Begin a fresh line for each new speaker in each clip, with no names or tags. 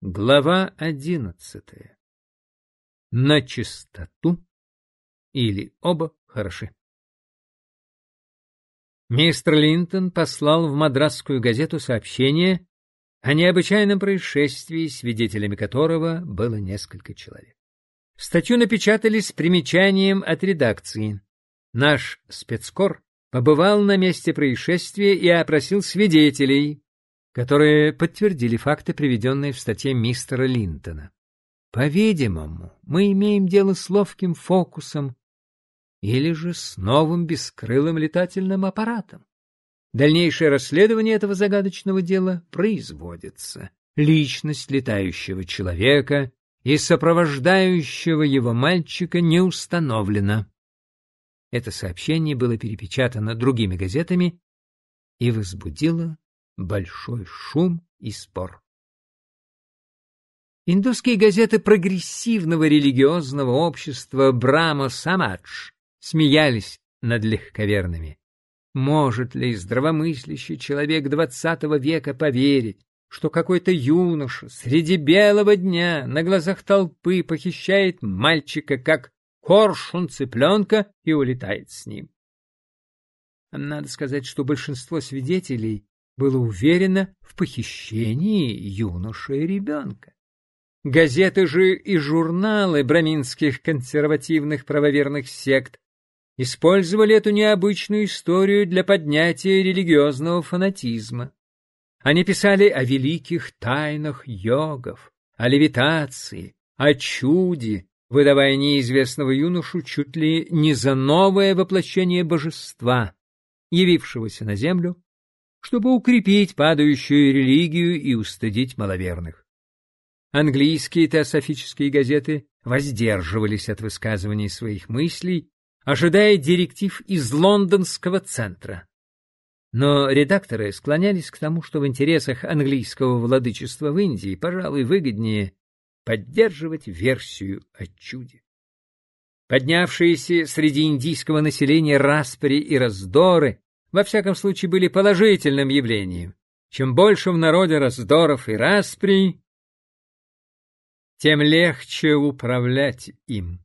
Глава одиннадцатая. На чистоту или оба хороши. Мистер Линтон послал в мадрасскую газету сообщение о необычайном происшествии, свидетелями которого было несколько человек. Статью напечатали с примечанием от редакции. Наш спецкор побывал на месте происшествия и опросил свидетелей, которые подтвердили факты, приведенные в статье мистера Линтона. По-видимому, мы имеем дело с ловким фокусом или же с новым бескрылым летательным аппаратом. Дальнейшее расследование этого загадочного дела производится. Личность летающего человека и сопровождающего его мальчика не установлена. Это сообщение было перепечатано другими газетами и возбудило большой шум и спор. Индусские газеты прогрессивного религиозного общества Брама Самадж смеялись над легковерными. Может ли здравомыслящий человек двадцатого века поверить, что какой-то юноша среди белого дня на глазах толпы похищает мальчика, как коршун цыпленка, и улетает с ним? Надо сказать, что большинство свидетелей было уверено в похищении юноши и ребенка. Газеты же и журналы браминских консервативных правоверных сект использовали эту необычную историю для поднятия религиозного фанатизма. Они писали о великих тайнах йогов, о левитации, о чуде, выдавая неизвестного юношу чуть ли не за новое воплощение божества, явившегося на землю чтобы укрепить падающую религию и устыдить маловерных. Английские теософические газеты воздерживались от высказываний своих мыслей, ожидая директив из лондонского центра. Но редакторы склонялись к тому, что в интересах английского владычества в Индии, пожалуй, выгоднее поддерживать версию о чуде. Поднявшиеся среди индийского населения распри и раздоры во всяком случае были положительным явлением. Чем больше в народе раздоров и распри, тем легче управлять им.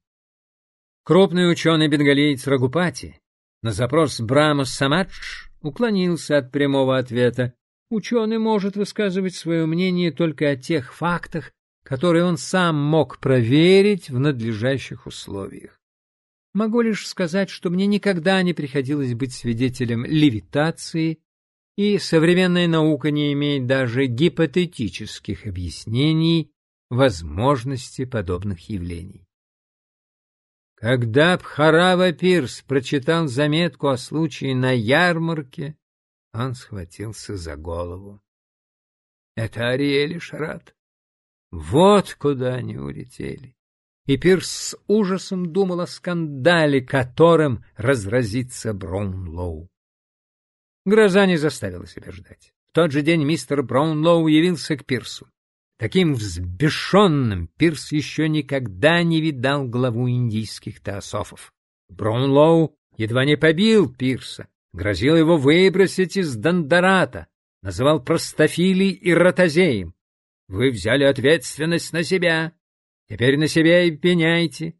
Крупный ученый-бенгалиец Рагупати на запрос Брама Самадж уклонился от прямого ответа. Ученый может высказывать свое мнение только о тех фактах, которые он сам мог проверить в надлежащих условиях. Могу лишь сказать, что мне никогда не приходилось быть свидетелем левитации, и современная наука не имеет даже гипотетических объяснений возможности подобных явлений. Когда Бхарава Пирс прочитал заметку о случае на ярмарке, он схватился за голову. Это Ариэль и Шарат. Вот куда они улетели и Пирс с ужасом думал о скандале, которым разразится Браунлоу. Гроза не заставила себя ждать. В тот же день мистер Браунлоу явился к Пирсу. Таким взбешенным Пирс еще никогда не видал главу индийских теософов. Браунлоу едва не побил Пирса, грозил его выбросить из Дондората, называл простофилей и ротозеем. Вы взяли ответственность на себя, Теперь на себя и пеняйте.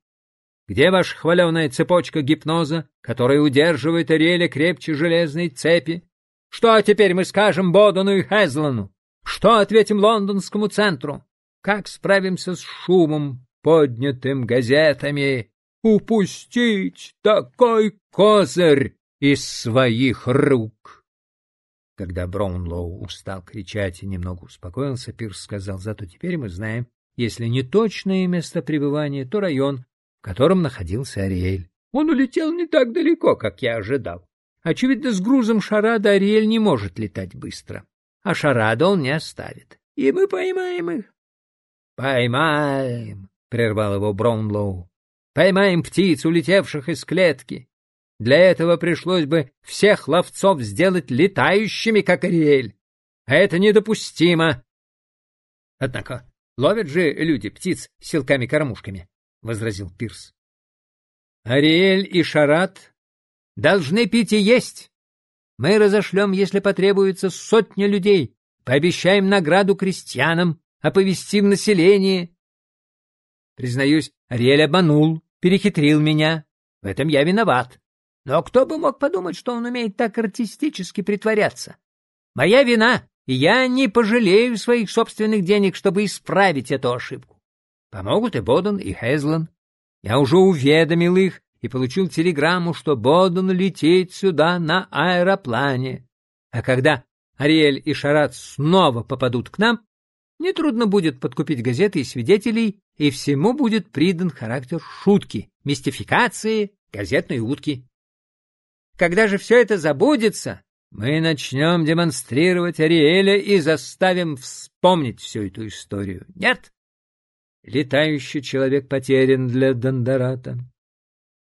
Где ваша хваленая цепочка гипноза, которая удерживает Ариэля крепче железной цепи? Что теперь мы скажем Бодону и Хезлану? Что ответим лондонскому центру? Как справимся с шумом, поднятым газетами? Упустить такой козырь из своих рук! Когда Браунлоу устал кричать и немного успокоился, Пирс сказал, зато теперь мы знаем, если не точное место пребывания, то район, в котором находился Ариэль. Он улетел не так далеко, как я ожидал. Очевидно, с грузом шарада Ариэль не может летать быстро. А шарада он не оставит. И мы поймаем их. — Поймаем, — прервал его Браунлоу. — Поймаем птиц, улетевших из клетки. Для этого пришлось бы всех ловцов сделать летающими, как Ариэль. А это недопустимо. Однако Ловят же люди птиц силками-кормушками, — возразил Пирс. — Ариэль и Шарат должны пить и есть. Мы разошлем, если потребуется, сотни людей, пообещаем награду крестьянам, оповестим население. Признаюсь, Ариэль обманул, перехитрил меня. В этом я виноват. Но кто бы мог подумать, что он умеет так артистически притворяться? Моя вина, я не пожалею своих собственных денег, чтобы исправить эту ошибку. Помогут и Боден, и Хезлан. Я уже уведомил их и получил телеграмму, что Боден летит сюда на аэроплане. А когда Ариэль и Шарат снова попадут к нам, нетрудно будет подкупить газеты и свидетелей, и всему будет придан характер шутки, мистификации, газетной утки. Когда же все это забудется, мы начнем демонстрировать Ариэля и заставим вспомнить всю эту историю. Нет? Летающий человек потерян для Дондората.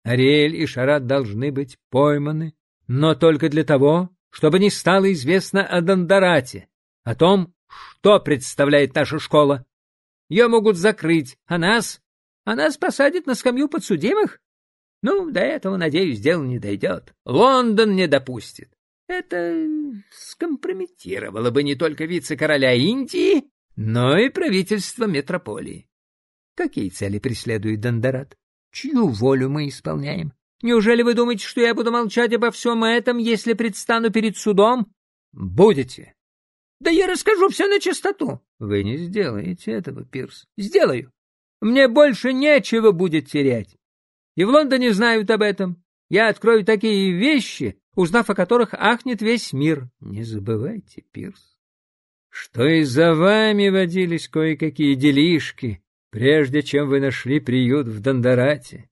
Ариэль и Шарат должны быть пойманы, но только для того, чтобы не стало известно о Дондорате, о том, что представляет наша школа. Ее могут закрыть, а нас? А нас посадят на скамью подсудимых? Ну, до этого, надеюсь, дело не дойдет. Лондон не допустит. Это скомпрометировало бы не только вице-короля Индии, но и правительство метрополии. Какие цели преследует Дондорат? Чью волю мы исполняем? Неужели вы думаете, что я буду молчать обо всем этом, если предстану перед судом? Будете. Да я расскажу все на чистоту. Вы не сделаете этого, Пирс. Сделаю. Мне больше нечего будет терять. И в Лондоне знают об этом. Я открою такие вещи, узнав о которых ахнет весь мир. Не забывайте, Пирс, что и за вами водились кое-какие делишки, прежде чем вы нашли приют в Дондорате.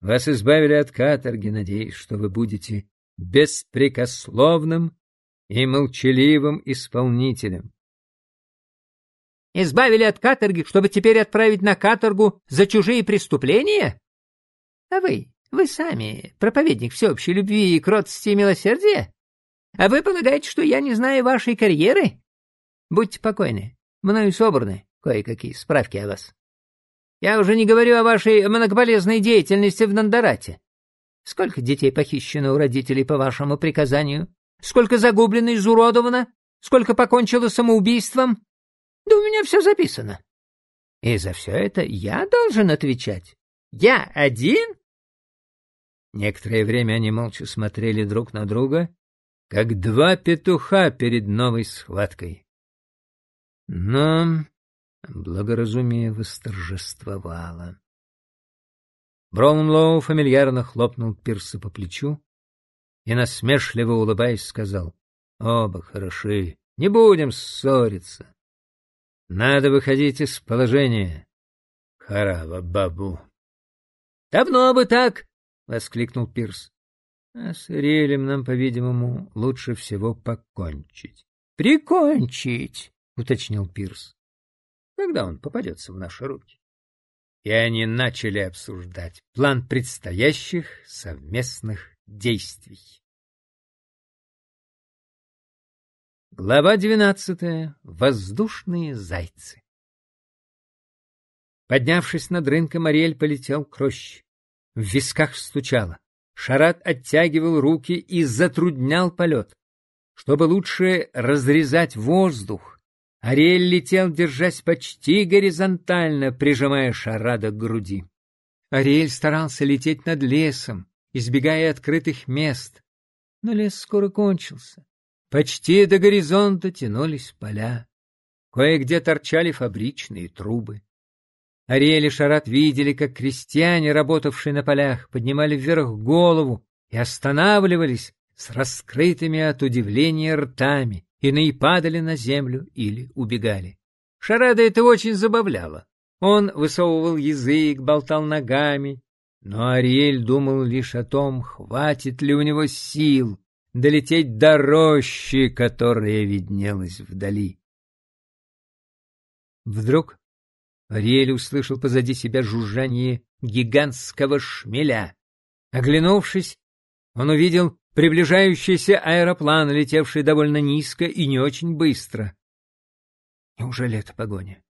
Вас избавили от каторги, надеюсь, что вы будете беспрекословным и молчаливым исполнителем. Избавили от каторги, чтобы теперь отправить на каторгу за чужие преступления? А вы, вы сами проповедник всеобщей любви и кротости и милосердия? А вы полагаете, что я не знаю вашей карьеры? Будьте покойны, мною собраны кое-какие справки о вас. Я уже не говорю о вашей многополезной деятельности в Нандарате. Сколько детей похищено у родителей по вашему приказанию? Сколько загублено, изуродовано? Сколько покончило самоубийством? Да у меня все записано. И за все это я должен отвечать. Я один? Некоторое время они молча смотрели друг на друга, как два петуха перед новой схваткой. Но благоразумие восторжествовало. Браунлоу фамильярно хлопнул Пирса по плечу и, насмешливо улыбаясь, сказал, — Оба хороши, не будем ссориться. Надо выходить из положения. Харава бабу. — Давно бы так, — воскликнул Пирс. — А с Ириэлем нам, по-видимому, лучше всего покончить. — Прикончить, — уточнил Пирс. — Когда он попадется в наши руки? И они начали обсуждать план предстоящих совместных действий. Глава двенадцатая. Воздушные зайцы. Поднявшись над рынком, Ариэль полетел к роще. В висках стучало. Шарат оттягивал руки и затруднял полет. Чтобы лучше разрезать воздух, Ариэль летел, держась почти горизонтально, прижимая Шарада к груди. Ариэль старался лететь над лесом, избегая открытых мест. Но лес скоро кончился. Почти до горизонта тянулись поля. Кое-где торчали фабричные трубы. Ариэль и Шарат видели, как крестьяне, работавшие на полях, поднимали вверх голову и останавливались с раскрытыми от удивления ртами, иные падали на землю или убегали. Шарада это очень забавляло. Он высовывал язык, болтал ногами, но Ариэль думал лишь о том, хватит ли у него сил долететь до рощи, которая виднелась вдали. Вдруг Ариэль услышал позади себя жужжание гигантского шмеля. Оглянувшись, он увидел приближающийся аэроплан, летевший довольно низко и не очень быстро. Неужели это погоня?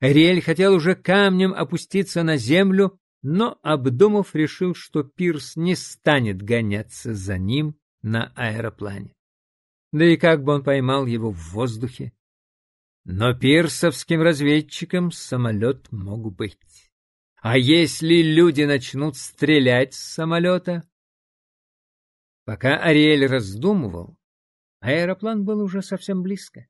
Ариэль хотел уже камнем опуститься на землю, но, обдумав, решил, что Пирс не станет гоняться за ним на аэроплане. Да и как бы он поймал его в воздухе? Но пирсовским разведчиком самолет мог быть. А если люди начнут стрелять с самолета? Пока Ариэль раздумывал, аэроплан был уже совсем близко.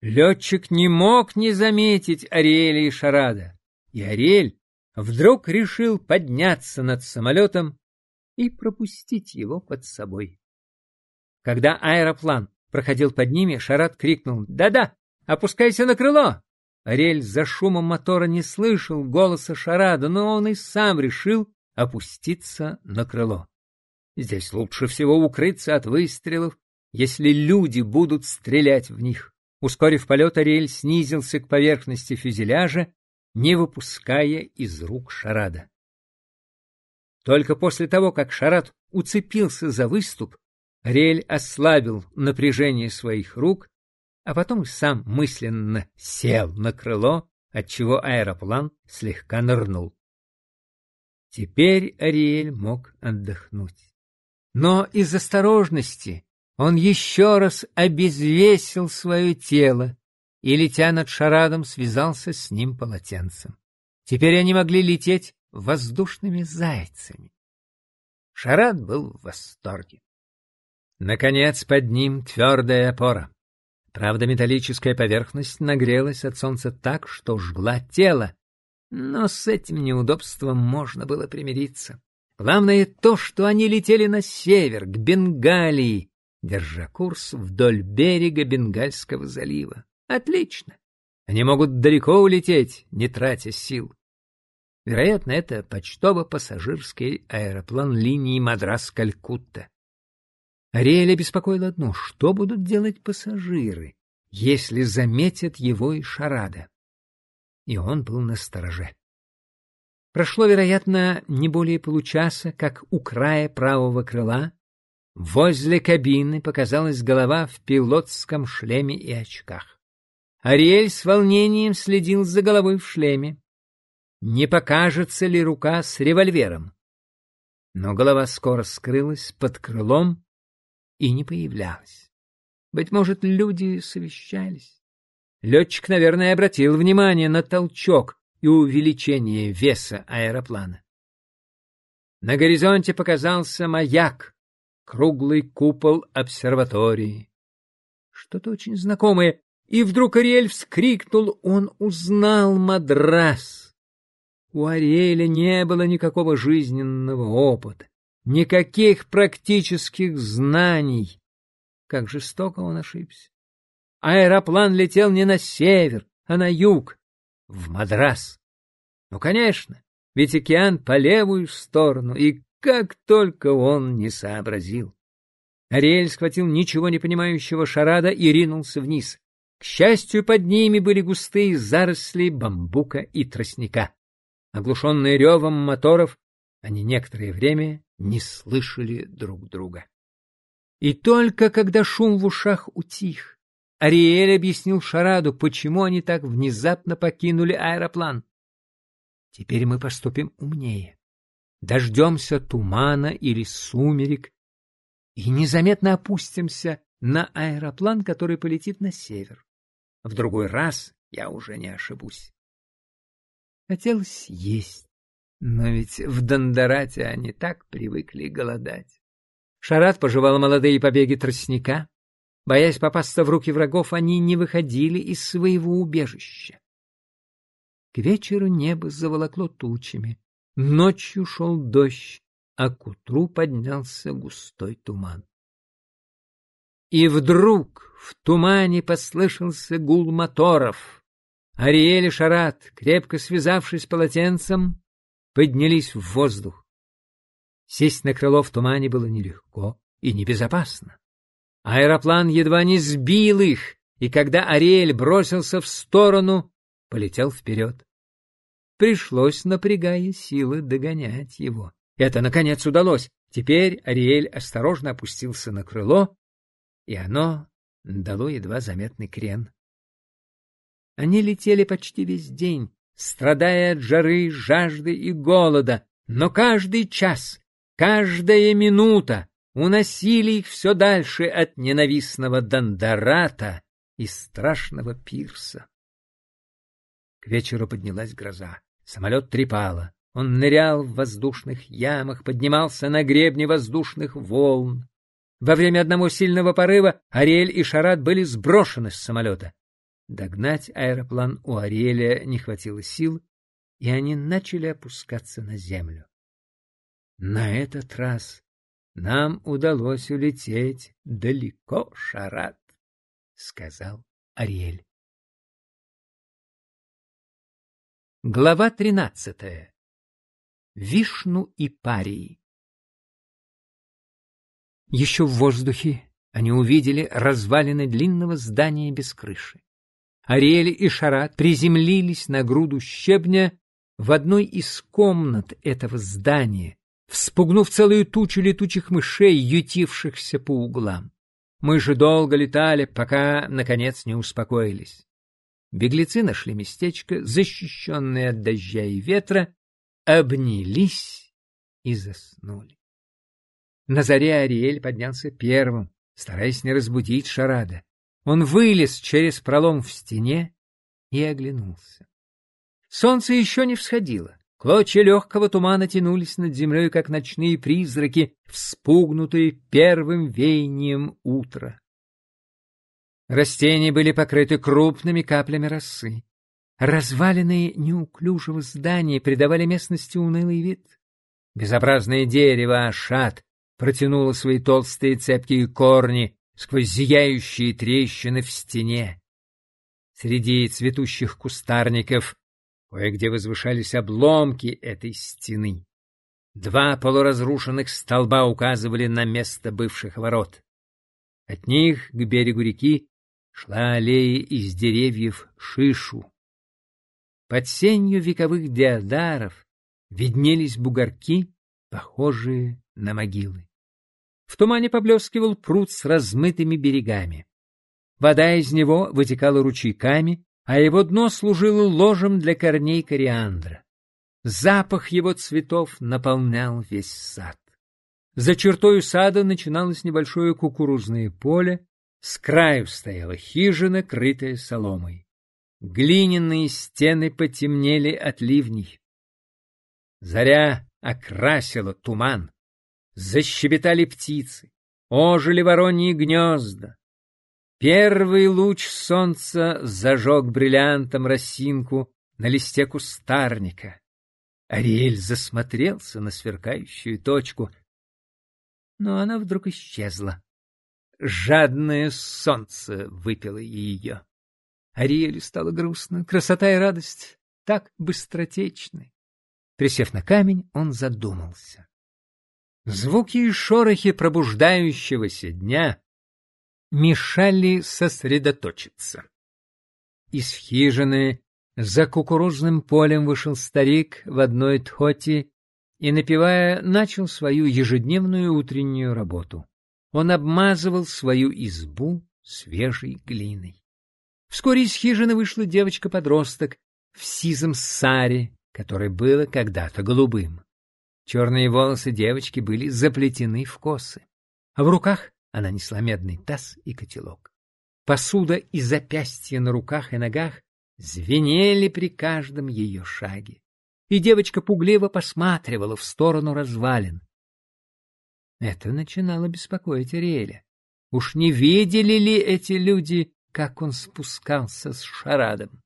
Летчик не мог не заметить Ариэля и Шарада, и Ариэль вдруг решил подняться над самолетом и пропустить его под собой. Когда аэроплан проходил под ними, Шарат крикнул «Да-да, опускайся на крыло!» Ариэль за шумом мотора не слышал голоса Шарада, но он и сам решил опуститься на крыло. Здесь лучше всего укрыться от выстрелов, если люди будут стрелять в них. Ускорив полет, Ариэль снизился к поверхности фюзеляжа, не выпуская из рук Шарада. Только после того, как Шарад уцепился за выступ, Ариэль ослабил напряжение своих рук, а потом сам мысленно сел на крыло, отчего аэроплан слегка нырнул. Теперь Ариэль мог отдохнуть. Но из осторожности он еще раз обезвесил свое тело и, летя над шарадом, связался с ним полотенцем. Теперь они могли лететь воздушными зайцами. Шарад был в восторге. Наконец под ним твердая опора. Правда, металлическая поверхность нагрелась от солнца так, что жгла тело, но с этим неудобством можно было примириться. Главное то, что они летели на север, к Бенгалии, держа курс вдоль берега Бенгальского залива. Отлично. Они могут далеко улететь, не тратя сил. Вероятно, это почтово-пассажирский аэроплан линии Мадрас-Калькутта. Ариэля беспокоило одно — что будут делать пассажиры, если заметят его и Шарада? И он был на стороже. Прошло, вероятно, не более получаса, как у края правого крыла возле кабины показалась голова в пилотском шлеме и очках. Ариэль с волнением следил за головой в шлеме. Не покажется ли рука с револьвером? Но голова скоро скрылась под крылом и не появлялась. Быть может, люди совещались. Летчик, наверное, обратил внимание на толчок, и увеличение веса аэроплана. На горизонте показался маяк, круглый купол обсерватории. Что-то очень знакомое, и вдруг Ариэль вскрикнул, он узнал Мадрас. У Ариэля не было никакого жизненного опыта, никаких практических знаний. Как жестоко он ошибся. Аэроплан летел не на север, а на юг, в Мадрас. Ну, конечно, ведь океан по левую сторону, и как только он не сообразил. Ариэль схватил ничего не понимающего шарада и ринулся вниз. К счастью, под ними были густые заросли бамбука и тростника. Оглушенные ревом моторов, они некоторое время не слышали друг друга. И только когда шум в ушах утих, Ариэль объяснил Шараду, почему они так внезапно покинули аэроплан. Теперь мы поступим умнее. Дождемся тумана или сумерек и незаметно опустимся на аэроплан, который полетит на север. В другой раз я уже не ошибусь. Хотелось есть, но ведь в Дондорате они так привыкли голодать. Шарат пожевал молодые побеги тростника, Боясь попасться в руки врагов, они не выходили из своего убежища. К вечеру небо заволокло тучами, ночью шел дождь, а к утру поднялся густой туман. И вдруг в тумане послышался гул моторов. Ариэль и Шарат, крепко связавшись полотенцем, поднялись в воздух. Сесть на крыло в тумане было нелегко и небезопасно. Аэроплан едва не сбил их, и когда Ариэль бросился в сторону, полетел вперед. Пришлось, напрягая силы, догонять его. Это, наконец, удалось. Теперь Ариэль осторожно опустился на крыло, и оно дало едва заметный крен. Они летели почти весь день, страдая от жары, жажды и голода, но каждый час, каждая минута уносили их все дальше от ненавистного Дондората и страшного пирса. К вечеру поднялась гроза. Самолет трепало. Он нырял в воздушных ямах, поднимался на гребне воздушных волн. Во время одного сильного порыва Ариэль и Шарат были сброшены с самолета. Догнать аэроплан у Ариэля не хватило сил, и они начали опускаться на землю. На этот раз нам удалось улететь далеко, Шарат, — сказал Ариэль. Глава тринадцатая. Вишну и парии. Еще в воздухе они увидели развалины длинного здания без крыши. Ариэль и Шарат приземлились на груду щебня в одной из комнат этого здания, вспугнув целую тучу летучих мышей, ютившихся по углам. Мы же долго летали, пока, наконец, не успокоились. Беглецы нашли местечко, защищенное от дождя и ветра, обнялись и заснули. На заре Ариэль поднялся первым, стараясь не разбудить Шарада. Он вылез через пролом в стене и оглянулся. Солнце еще не всходило. Клочья легкого тумана тянулись над землей, как ночные призраки, вспугнутые первым веянием утра. Растения были покрыты крупными каплями росы. Развалины неуклюжего здания придавали местности унылый вид. Безобразное дерево Ашат протянуло свои толстые цепкие корни сквозь зияющие трещины в стене. Среди цветущих кустарников кое-где возвышались обломки этой стены. Два полуразрушенных столба указывали на место бывших ворот. От них к берегу реки шла аллея из деревьев шишу. Под сенью вековых деодаров виднелись бугорки, похожие на могилы. В тумане поблескивал пруд с размытыми берегами. Вода из него вытекала ручейками, а его дно служило ложем для корней кориандра. Запах его цветов наполнял весь сад. За чертою сада начиналось небольшое кукурузное поле, с краю стояла хижина, крытая соломой. Глиняные стены потемнели от ливней. Заря окрасила туман. Защебетали птицы, ожили вороньи гнезда. Первый луч солнца зажег бриллиантом росинку на листе кустарника. Ариэль засмотрелся на сверкающую точку, но она вдруг исчезла. Жадное солнце выпило ее. Ариэлю стало грустно. Красота и радость так быстротечны. Присев на камень, он задумался. Звуки и шорохи пробуждающегося дня мешали сосредоточиться. Из хижины за кукурузным полем вышел старик в одной тхоти и, напевая, начал свою ежедневную утреннюю работу он обмазывал свою избу свежей глиной. Вскоре из хижины вышла девочка-подросток в сизом саре, которое было когда-то голубым. Черные волосы девочки были заплетены в косы, а в руках она несла медный таз и котелок. Посуда и запястья на руках и ногах звенели при каждом ее шаге, и девочка пугливо посматривала в сторону развалин, это начинало беспокоить Ариэля. Уж не видели ли эти люди, как он спускался с шарадом?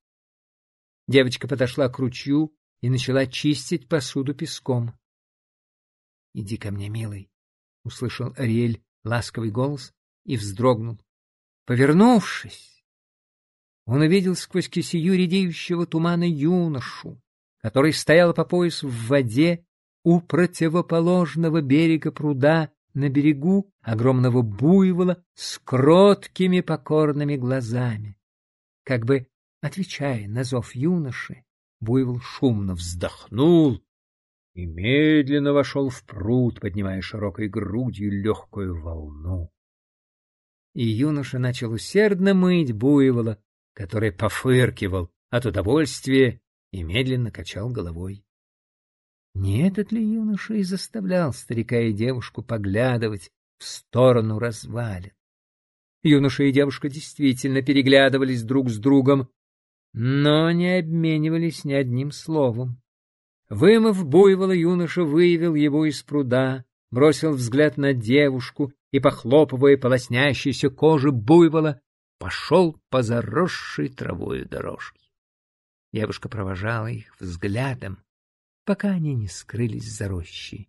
Девочка подошла к ручью и начала чистить посуду песком. — Иди ко мне, милый, — услышал Ариэль ласковый голос и вздрогнул. Повернувшись, он увидел сквозь кисию редеющего тумана юношу, который стоял по пояс в воде у противоположного берега пруда на берегу огромного буйвола с кроткими покорными глазами. Как бы отвечая на зов юноши, буйвол шумно вздохнул и медленно вошел в пруд, поднимая широкой грудью легкую волну. И юноша начал усердно мыть буйвола, который пофыркивал от удовольствия и медленно качал головой. Не этот ли юноша и заставлял старика и девушку поглядывать в сторону развалин? Юноша и девушка действительно переглядывались друг с другом, но не обменивались ни одним словом. Вымыв буйвола, юноша выявил его из пруда, бросил взгляд на девушку и, похлопывая по лоснящейся коже буйвола, пошел по заросшей травою дорожке. Девушка провожала их взглядом, пока они не скрылись за рощей.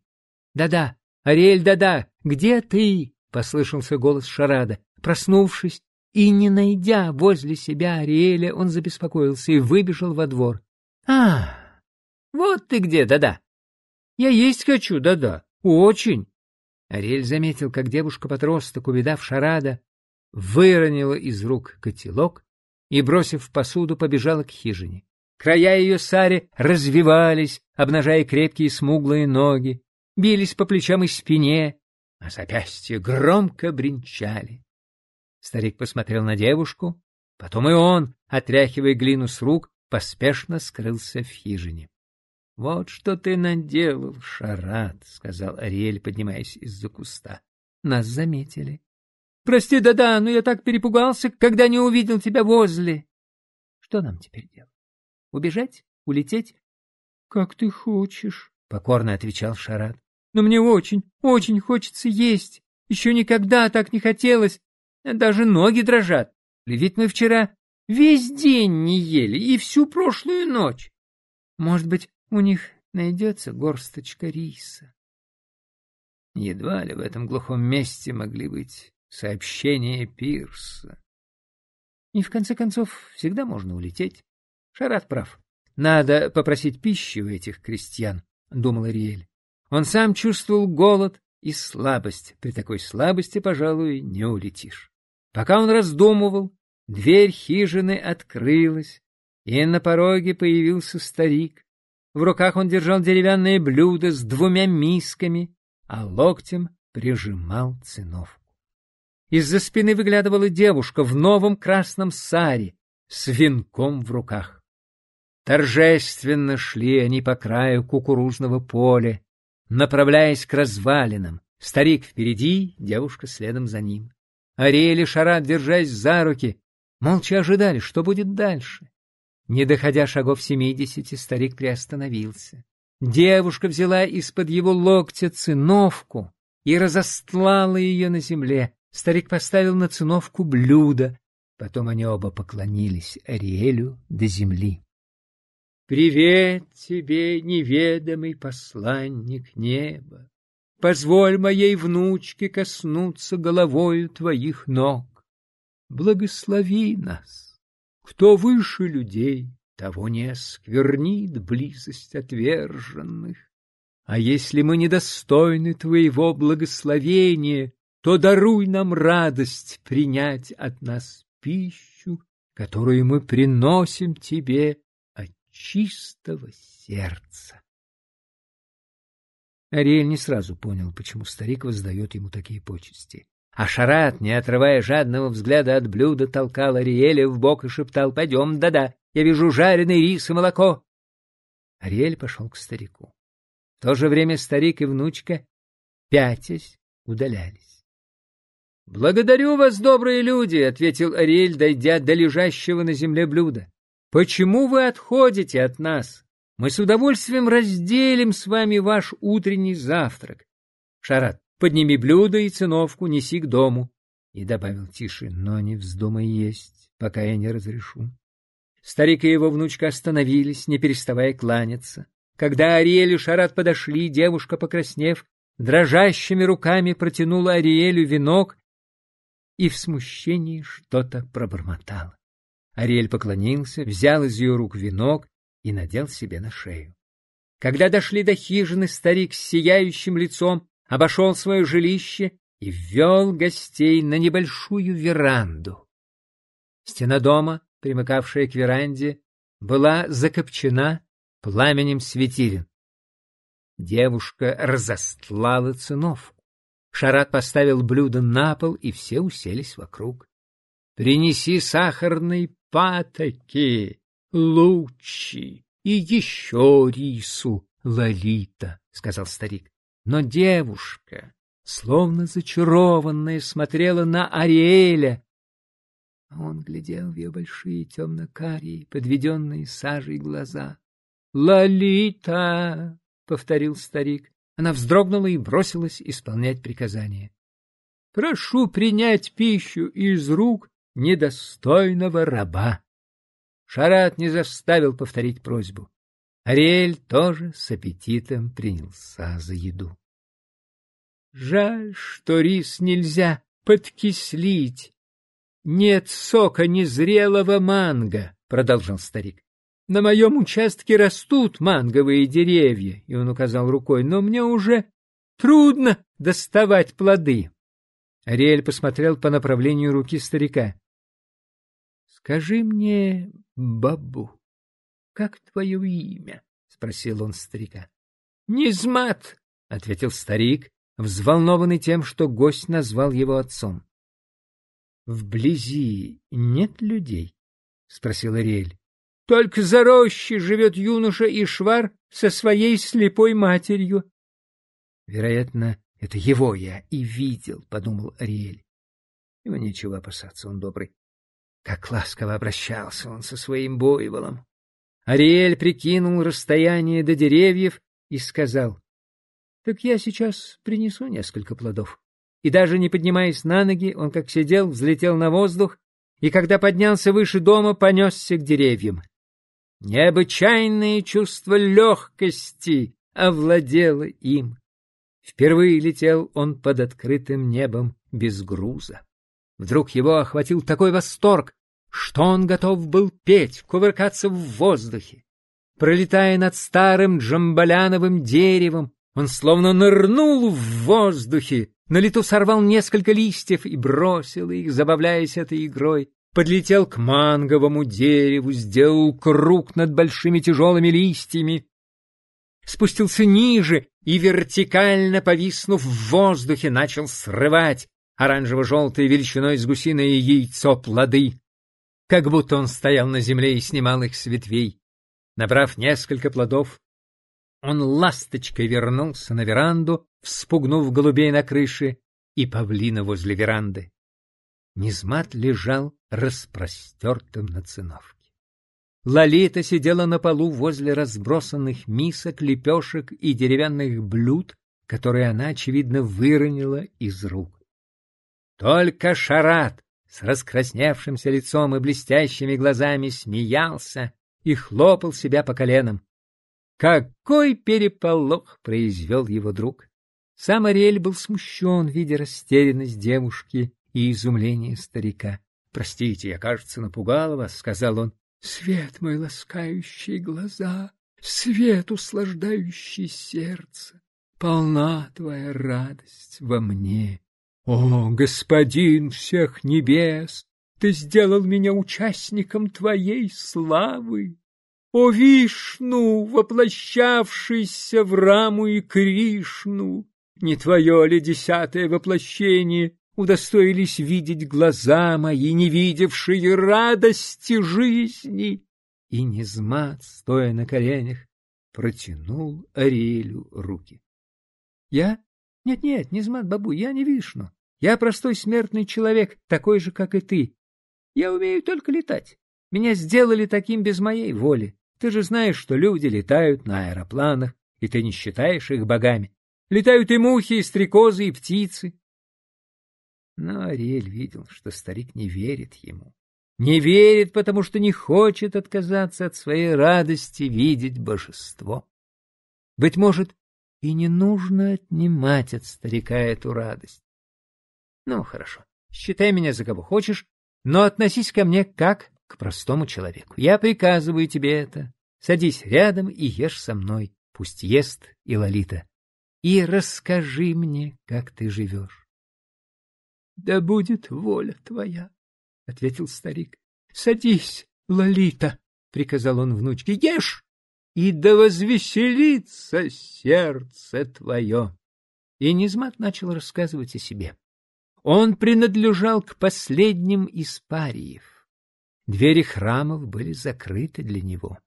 «Да-да, Ариэль, да-да, где ты?» — послышался голос Шарада. Проснувшись и не найдя возле себя Ариэля, он забеспокоился и выбежал во двор. «А, вот ты где, да-да!» «Я есть хочу, да-да, очень!» Ариэль заметил, как девушка-подросток, увидав Шарада, выронила из рук котелок и, бросив посуду, побежала к хижине. Края ее сари развивались, обнажая крепкие смуглые ноги, бились по плечам и спине, а запястья громко бренчали. Старик посмотрел на девушку, потом и он, отряхивая глину с рук, поспешно скрылся в хижине. — Вот что ты наделал, Шарат, — сказал Ариэль, поднимаясь из-за куста. — Нас заметили. — Прости, да-да, но я так перепугался, когда не увидел тебя возле. — Что нам теперь делать? Убежать? Улететь? — Как ты хочешь, — покорно отвечал Шарат. — Но мне очень, очень хочется есть. Еще никогда так не хотелось. Даже ноги дрожат. Ведь мы вчера весь день не ели и всю прошлую ночь. Может быть, у них найдется горсточка риса. Едва ли в этом глухом месте могли быть сообщения Пирса. И в конце концов всегда можно улететь. Шарат прав. Надо попросить пищи у этих крестьян, — думал Ариэль. Он сам чувствовал голод и слабость. При такой слабости, пожалуй, не улетишь. Пока он раздумывал, дверь хижины открылась, и на пороге появился старик. В руках он держал деревянное блюдо с двумя мисками, а локтем прижимал циновку. Из-за спины выглядывала девушка в новом красном саре с венком в руках. Торжественно шли они по краю кукурузного поля, направляясь к развалинам. Старик впереди, девушка следом за ним. Ариэль и Шарат, держась за руки, молча ожидали, что будет дальше. Не доходя шагов семидесяти, старик приостановился. Девушка взяла из-под его локтя циновку и разостлала ее на земле. Старик поставил на циновку блюдо. Потом они оба поклонились Ариэлю до земли. Привет тебе, неведомый посланник неба! Позволь моей внучке коснуться головою твоих ног. Благослови нас. Кто выше людей, того не осквернит близость отверженных. А если мы недостойны твоего благословения, то даруй нам радость принять от нас пищу, которую мы приносим тебе чистого сердца. Ариэль не сразу понял, почему старик воздает ему такие почести. А Шарат, не отрывая жадного взгляда от блюда, толкал Ариэля в бок и шептал «Пойдем, да-да, я вижу жареный рис и молоко». Ариэль пошел к старику. В то же время старик и внучка, пятясь, удалялись. «Благодарю вас, добрые люди!» — ответил Ариэль, дойдя до лежащего на земле блюда. Почему вы отходите от нас? Мы с удовольствием разделим с вами ваш утренний завтрак. Шарат, подними блюдо и циновку, неси к дому. И добавил тише, но не вздумай есть, пока я не разрешу. Старик и его внучка остановились, не переставая кланяться. Когда Ариэль и Шарат подошли, девушка, покраснев, дрожащими руками протянула Ариэлю венок и в смущении что-то пробормотала. Ариэль поклонился, взял из ее рук венок и надел себе на шею. Когда дошли до хижины, старик с сияющим лицом обошел свое жилище и ввел гостей на небольшую веранду. Стена дома, примыкавшая к веранде, была закопчена пламенем светилен. Девушка разостлала циновку. Шарат поставил блюдо на пол, и все уселись вокруг. «Принеси сахарный патоки, лучи и еще рису, Лолита, — сказал старик. Но девушка, словно зачарованная, смотрела на Ариэля. А он глядел в ее большие темно-карие, подведенные сажей глаза. «Лолита!» — повторил старик. Она вздрогнула и бросилась исполнять приказание. «Прошу принять пищу из рук недостойного раба». Шарат не заставил повторить просьбу. Ариэль тоже с аппетитом принялся за еду. Жаль, что рис нельзя подкислить. Нет сока незрелого манго, продолжал старик. На моем участке растут манговые деревья, и он указал рукой, но мне уже трудно доставать плоды. Ариэль посмотрел по направлению руки старика. — Скажи мне, бабу, как твое имя? — спросил он старика. — Низмат, — ответил старик, взволнованный тем, что гость назвал его отцом. — Вблизи нет людей? — спросил Ариэль. — Только за рощей живет юноша Ишвар со своей слепой матерью. — Вероятно, это его я и видел, — подумал Ариэль. Ему нечего опасаться, он добрый. Как ласково обращался он со своим буйволом. Ариэль прикинул расстояние до деревьев и сказал, «Так я сейчас принесу несколько плодов». И даже не поднимаясь на ноги, он как сидел, взлетел на воздух, и когда поднялся выше дома, понесся к деревьям. Необычайное чувство легкости овладело им. Впервые летел он под открытым небом без груза. Вдруг его охватил такой восторг, что он готов был петь, кувыркаться в воздухе. Пролетая над старым джамбаляновым деревом, он словно нырнул в воздухе, на лету сорвал несколько листьев и бросил их, забавляясь этой игрой. Подлетел к манговому дереву, сделал круг над большими тяжелыми листьями, спустился ниже и, вертикально повиснув в воздухе, начал срывать оранжево-желтой величиной с гусиное яйцо плоды как будто он стоял на земле и снимал их с ветвей. Набрав несколько плодов, он ласточкой вернулся на веранду, вспугнув голубей на крыше и павлина возле веранды. Низмат лежал распростертым на циновке. Лолита сидела на полу возле разбросанных мисок, лепешек и деревянных блюд, которые она, очевидно, выронила из рук. Только Шарат с раскрасневшимся лицом и блестящими глазами смеялся и хлопал себя по коленам. Какой переполох произвел его друг! Сам Ариэль был смущен, видя растерянность девушки и изумление старика. — Простите, я, кажется, напугал вас, — сказал он. — Свет мой ласкающий глаза, свет услаждающий сердце, полна твоя радость во мне. О, господин всех небес, ты сделал меня участником твоей славы. О, Вишну, воплощавшийся в Раму и Кришну, не твое ли десятое воплощение удостоились видеть глаза мои, не видевшие радости жизни? И Низмат, стоя на коленях, протянул Ариэлю руки. — Я? Нет-нет, Низмат, бабу, я не Вишну. Я простой смертный человек, такой же, как и ты. Я умею только летать. Меня сделали таким без моей воли. Ты же знаешь, что люди летают на аэропланах, и ты не считаешь их богами. Летают и мухи, и стрекозы, и птицы. Но Ариэль видел, что старик не верит ему. Не верит, потому что не хочет отказаться от своей радости видеть божество. Быть может, и не нужно отнимать от старика эту радость. Ну, хорошо, считай меня за кого хочешь, но относись ко мне как к простому человеку. Я приказываю тебе это. Садись рядом и ешь со мной, пусть ест и Лолита. И расскажи мне, как ты живешь. — Да будет воля твоя, — ответил старик. — Садись, Лолита, — приказал он внучке, — ешь, и да возвеселится сердце твое. И Низмат начал рассказывать о себе. Он принадлежал к последним из париев. Двери храмов были закрыты для него.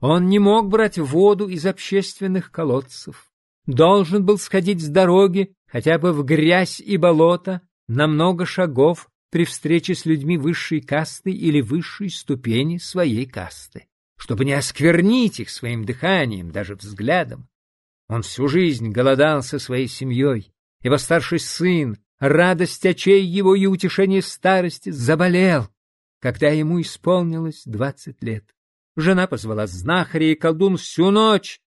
Он не мог брать воду из общественных колодцев. Должен был сходить с дороги, хотя бы в грязь и болото, на много шагов при встрече с людьми высшей касты или высшей ступени своей касты, чтобы не осквернить их своим дыханием, даже взглядом. Он всю жизнь голодал со своей семьей. Его старший сын, радость очей его и утешение старости, заболел, когда ему исполнилось двадцать лет. Жена позвала знахаря, и колдун всю ночь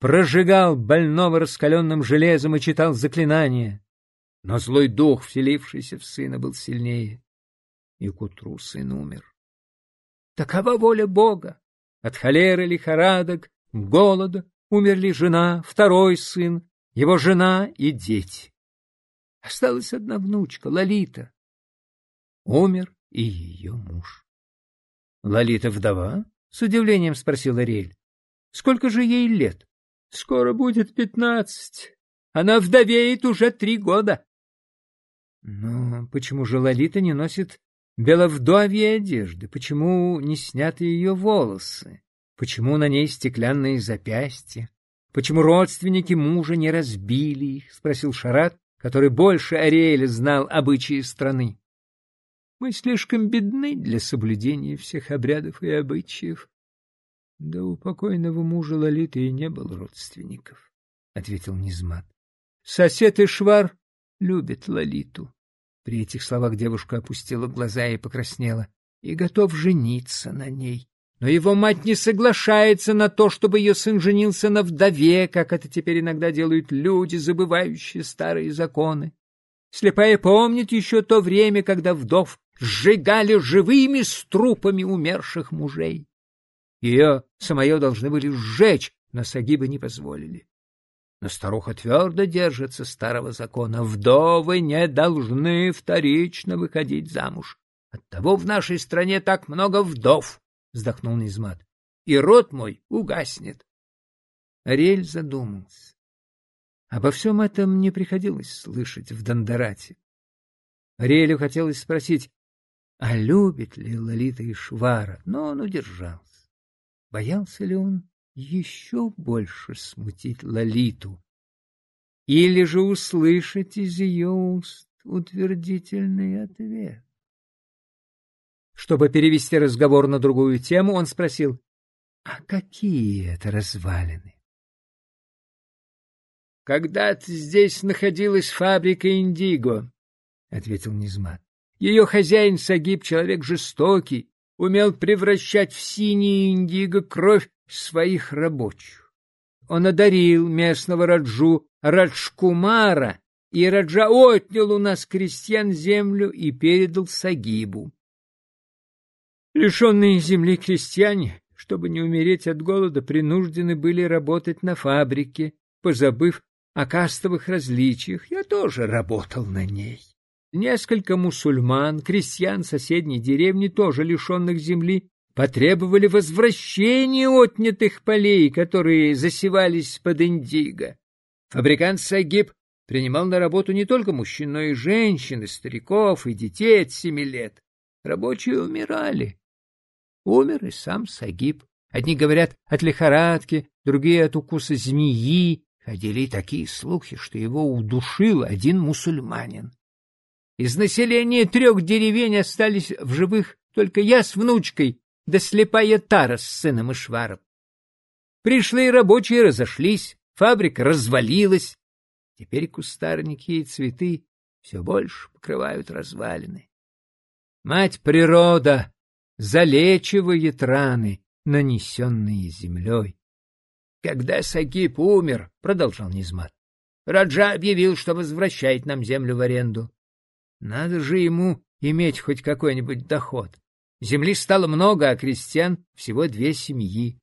прожигал больного раскаленным железом и читал заклинания. Но злой дух, вселившийся в сына, был сильнее, и к утру сын умер. Такова воля Бога. От холеры, лихорадок, голода, Умерли жена, второй сын, его жена и дети. Осталась одна внучка, Лолита. Умер и ее муж. — Лолита вдова? — с удивлением спросила Рель. — Сколько же ей лет? — Скоро будет пятнадцать. Она вдовеет уже три года. — Но почему же Лолита не носит беловдовьей одежды? Почему не сняты ее волосы? Почему на ней стеклянные запястья? Почему родственники мужа не разбили их? — спросил Шарат, который больше Ариэля знал обычаи страны. — Мы слишком бедны для соблюдения всех обрядов и обычаев. — Да у покойного мужа Лолиты и не было родственников, — ответил Низмат. — Сосед Ишвар любит Лолиту. При этих словах девушка опустила глаза и покраснела. — И готов жениться на ней. Но его мать не соглашается на то, чтобы ее сын женился на вдове, как это теперь иногда делают люди, забывающие старые законы. Слепая помнит еще то время, когда вдов сжигали живыми с трупами умерших мужей. Ее самое должны были сжечь, но Сагибы не позволили. Но старуха твердо держится старого закона. Вдовы не должны вторично выходить замуж. Оттого в нашей стране так много вдов, — вздохнул Низмат, — и рот мой угаснет. Ариэль задумался. Обо всем этом не приходилось слышать в Дондорате. Ариэлю хотелось спросить, а любит ли Лолита Ишвара, но он удержался. Боялся ли он еще больше смутить Лолиту? Или же услышать из ее уст утвердительный ответ? Чтобы перевести разговор на другую тему, он спросил, «А какие это развалины?» «Когда-то здесь находилась фабрика «Индиго», — ответил Низмат. «Ее хозяин Сагиб, человек жестокий, умел превращать в синий индиго кровь своих рабочих. Он одарил местного Раджу Раджкумара, и Раджа отнял у нас крестьян землю и передал Сагибу. Лишенные земли крестьяне, чтобы не умереть от голода, принуждены были работать на фабрике, позабыв о кастовых различиях. Я тоже работал на ней. Несколько мусульман, крестьян соседней деревни, тоже лишенных земли, потребовали возвращения отнятых полей, которые засевались под индиго. Фабрикант Сагиб принимал на работу не только мужчин, но и женщин, и стариков, и детей от семи лет. Рабочие умирали, Умер и сам Сагиб. Одни говорят от лихорадки, другие от укуса змеи. Ходили такие слухи, что его удушил один мусульманин. Из населения трех деревень остались в живых только я с внучкой, да слепая Тара с сыном Ишваром. Пришлые рабочие разошлись, фабрика развалилась. Теперь кустарники и цветы все больше покрывают развалины. Мать природа залечивает раны, нанесенные землей. Когда Сакип умер, — продолжал Низмат, — Раджа объявил, что возвращает нам землю в аренду. Надо же ему иметь хоть какой-нибудь доход. Земли стало много, а крестьян всего две семьи.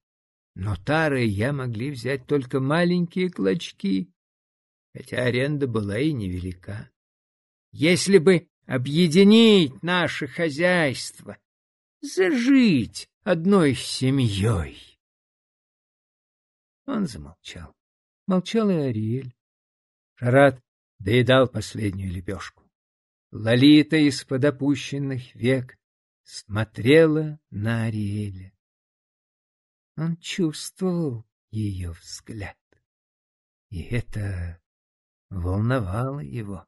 Но Тары и я могли взять только маленькие клочки, хотя аренда была и невелика. Если бы объединить наше хозяйство, зажить одной семьей. Он замолчал. Молчал и Ариэль. Шарат доедал последнюю лепешку. Лолита из-под опущенных век смотрела на Ариэля. Он чувствовал ее взгляд, и это волновало его.